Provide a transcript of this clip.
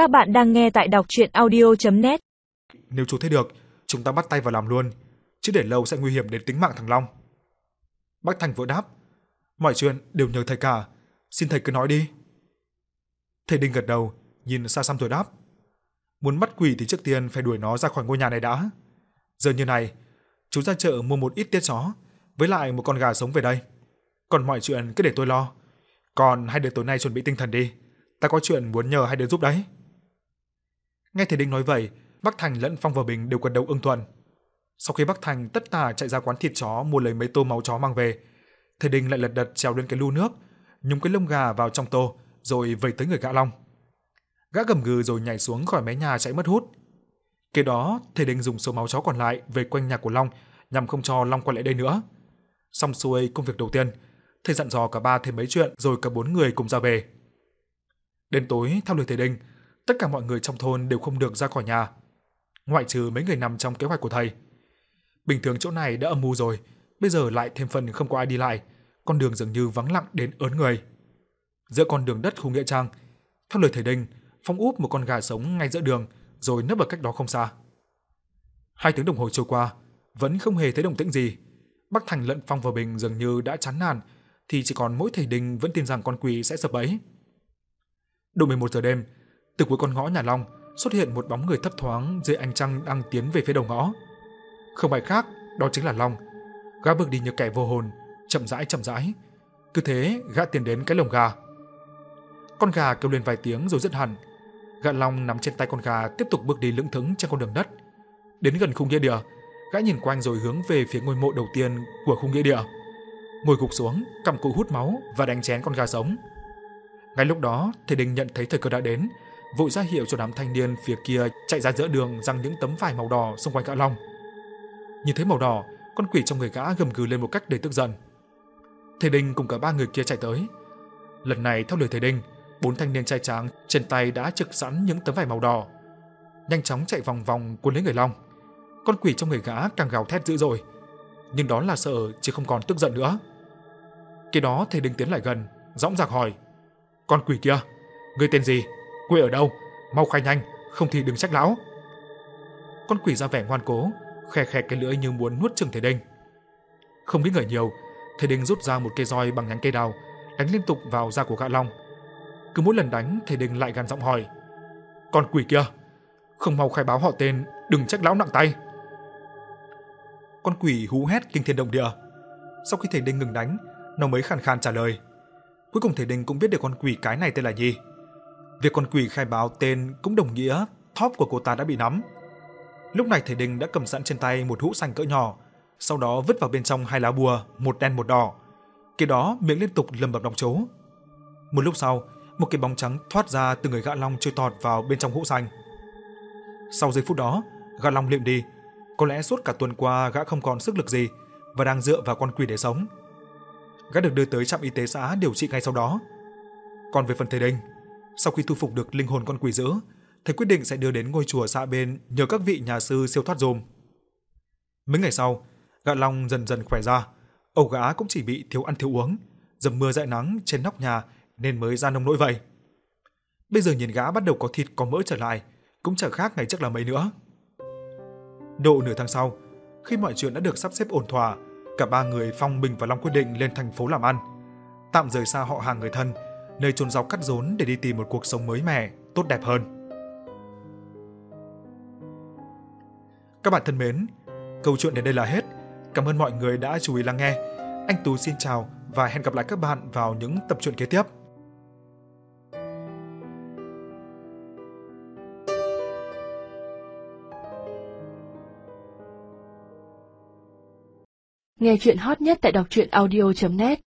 Các bạn đang nghe tại đọc audio net Nếu chú thấy được, chúng ta bắt tay vào làm luôn, chứ để lâu sẽ nguy hiểm đến tính mạng thằng Long. Bác Thành vội đáp, mọi chuyện đều nhờ thầy cả, xin thầy cứ nói đi. Thầy Đinh gật đầu, nhìn xa xăm rồi đáp, muốn bắt quỷ thì trước tiên phải đuổi nó ra khỏi ngôi nhà này đã. Giờ như này, chú ra chợ mua một ít tiết chó, với lại một con gà sống về đây. Còn mọi chuyện cứ để tôi lo. Còn hai đứa tối nay chuẩn bị tinh thần đi, ta có chuyện muốn nhờ hai đứa giúp đấy. Nghe thầy Đinh nói vậy, Bắc Thành lẫn Phong và Bình đều gật đầu ưng thuận. Sau khi Bắc Thành tất tả chạy ra quán thịt chó mua lấy mấy tô máu chó mang về, thầy Đinh lại lật đật trèo lên cái lu nước, nhúng cái lông gà vào trong tô, rồi vẩy tới người gã Long. Gã gầm gừ rồi nhảy xuống khỏi mé nhà chạy mất hút. Kế đó, thầy Đinh dùng số máu chó còn lại về quanh nhà của Long nhằm không cho Long quay lại đây nữa. Xong xuôi công việc đầu tiên, thầy dặn dò cả ba thêm mấy chuyện rồi cả bốn người cùng ra về. Đến tối, theo lời thầy Đinh, tất cả mọi người trong thôn đều không được ra khỏi nhà, ngoại trừ mấy người nằm trong kế hoạch của thầy. Bình thường chỗ này đã âm u rồi, bây giờ lại thêm phần không có ai đi lại, con đường dường như vắng lặng đến ớn người. Giữa con đường đất khu nghĩa trang, theo lời thầy Đinh, Phong úp một con gà sống ngay giữa đường, rồi nấp ở cách đó không xa. Hai tiếng đồng hồ trôi qua, vẫn không hề thấy động tĩnh gì. Bắc Thành lẫn Phong và Bình dường như đã chán nản, thì chỉ còn mỗi thầy Đinh vẫn tin rằng con quỷ sẽ sập bẫy. Độ 11 giờ đêm, từ cuối con ngõ nhà Long xuất hiện một bóng người thấp thoáng dưới ánh trăng đang tiến về phía đầu ngõ. Không ai khác, đó chính là Long. Gã bước đi như kẻ vô hồn, chậm rãi chậm rãi. Cứ thế, gã tiến đến cái lồng gà. Con gà kêu lên vài tiếng rồi dứt hẳn. Gã Long nắm trên tay con gà tiếp tục bước đi lững thững trên con đường đất. Đến gần khung nghĩa địa, gã nhìn quanh rồi hướng về phía ngôi mộ đầu tiên của khung nghĩa địa. Ngồi gục xuống, cầm cụ hút máu và đánh chén con gà sống. Ngay lúc đó, thầy Đình nhận thấy thời cơ đã đến, vội ra hiệu cho đám thanh niên phía kia chạy ra giữa đường giăng những tấm vải màu đỏ xung quanh gã Long. Nhìn thấy màu đỏ, con quỷ trong người gã gầm gừ lên một cách đầy tức giận. Thầy Đinh cùng cả ba người kia chạy tới. Lần này theo lời thầy Đinh, bốn thanh niên trai tráng trên tay đã trực sẵn những tấm vải màu đỏ. Nhanh chóng chạy vòng vòng cuốn lấy người Long. Con quỷ trong người gã càng gào thét dữ dội, nhưng đó là sợ chứ không còn tức giận nữa. Khi đó thầy Đinh tiến lại gần, dõng dạc hỏi: "Con quỷ kia, ngươi tên gì? Quê ở đâu? Mau khai nhanh, không thì đừng trách lão." Con quỷ ra vẻ ngoan cố, khè khè cái lưỡi như muốn nuốt chừng thầy Đinh. Không biết ngợi nhiều, thầy Đinh rút ra một cây roi bằng nhánh cây đào, đánh liên tục vào da của gã Long. Cứ mỗi lần đánh, thầy Đinh lại gằn giọng hỏi: "Con quỷ kia, không mau khai báo họ tên, đừng trách lão nặng tay." Con quỷ hú hét kinh thiên động địa. Sau khi thầy Đinh ngừng đánh, nó mới khàn khàn trả lời. Cuối cùng thầy Đinh cũng biết được con quỷ cái này tên là gì. Việc con quỷ khai báo tên cũng đồng nghĩa thóp của cô ta đã bị nắm. Lúc này thầy Đinh đã cầm sẵn trên tay một hũ xanh cỡ nhỏ, sau đó vứt vào bên trong hai lá bùa, một đen một đỏ. Kế đó miệng liên tục lầm bầm đọc chú. Một lúc sau, một cái bóng trắng thoát ra từ người gã long trôi tọt vào bên trong hũ xanh. Sau giây phút đó, gã long liệm đi. Có lẽ suốt cả tuần qua gã không còn sức lực gì và đang dựa vào con quỷ để sống. Gã được đưa tới trạm y tế xã điều trị ngay sau đó. Còn về phần thầy Đinh, sau khi thu phục được linh hồn con quỷ dữ, thầy quyết định sẽ đưa đến ngôi chùa xã bên nhờ các vị nhà sư siêu thoát dùm. Mấy ngày sau, gã Long dần dần khỏe ra, ẩu gã cũng chỉ bị thiếu ăn thiếu uống, dầm mưa dại nắng trên nóc nhà nên mới ra nông nỗi vậy. Bây giờ nhìn gã bắt đầu có thịt có mỡ trở lại, cũng chẳng khác ngày trước là mấy nữa. Độ nửa tháng sau, khi mọi chuyện đã được sắp xếp ổn thỏa, cả ba người Phong, Bình và Long quyết định lên thành phố làm ăn, tạm rời xa họ hàng người thân, nơi chôn rau cắt rốn để đi tìm một cuộc sống mới mẻ, tốt đẹp hơn. Các bạn thân mến, câu chuyện đến đây là hết. Cảm ơn mọi người đã chú ý lắng nghe. Anh Tú xin chào và hẹn gặp lại các bạn vào những tập truyện kế tiếp. Nghe chuyện hot nhất tại đọc truyện audio.net